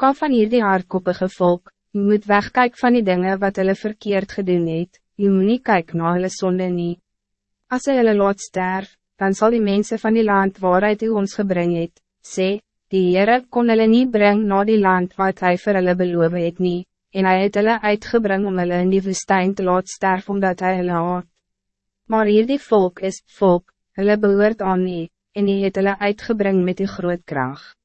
Kom van hier die hardkoppige volk, u moet wegkijken van die dingen wat hulle verkeerd gedoen het, u moet niet kijken naar hulle sonde nie. As hy hulle laat sterf, dan zal die mensen van die land waaruit u ons gebring het, sê, die Heere kon hulle nie bring na die land wat hij vir hulle beloof het nie, en hy het hulle uitgebring om hulle in die woestijn te laat sterf omdat hij hulle haat. Maar hier die volk is, volk, hulle behoort aan nie, en hy het hulle uitgebring met die groot kracht.